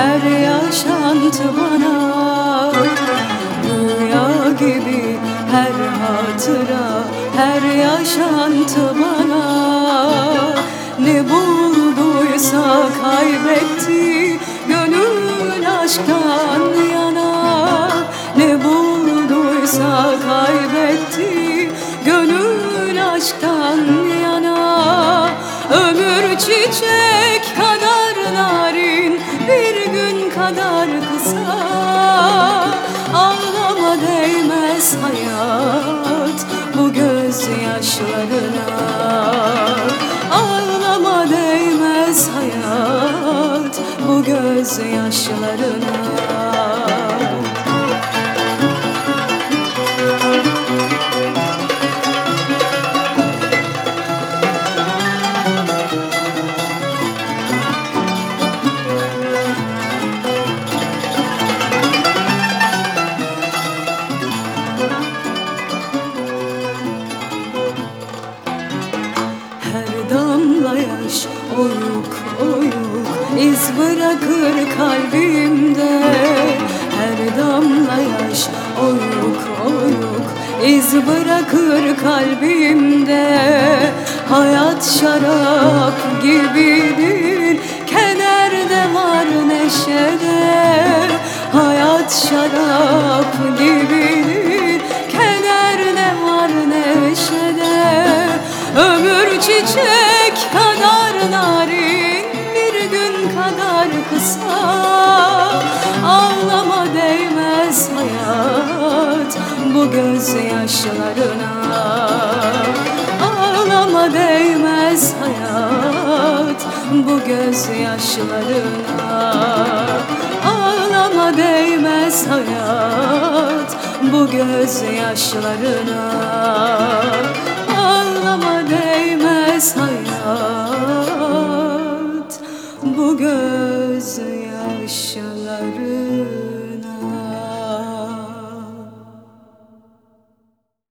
her yaşantı bana Rüya gibi. Her hatıra her yaşantı bana. Ne bulduysa kaybetti gönül aşktan yana. Ne bulduysa kaybetti gönül aşktan yana. Ömür çiçek kadar nail kadar kısa Ağlama değmez hayat Bu gözyaşlarına. Ağlama değmez hayat Bu gözyaşlarına yaş oyuk oyuk iz bırakır kalbimde. Her damla yaş oyuk oyuk iz bırakır kalbimde. Hayat şarap gibidir çiçek kadar narin Bir gün kadar kısa. Ağlama değmez hayat Bu gözyaşlarına. Ağlama değmez hayat Bu gözyaşlarına. Ağlama değmez hayat Bu gözyaşlarına gözyaşları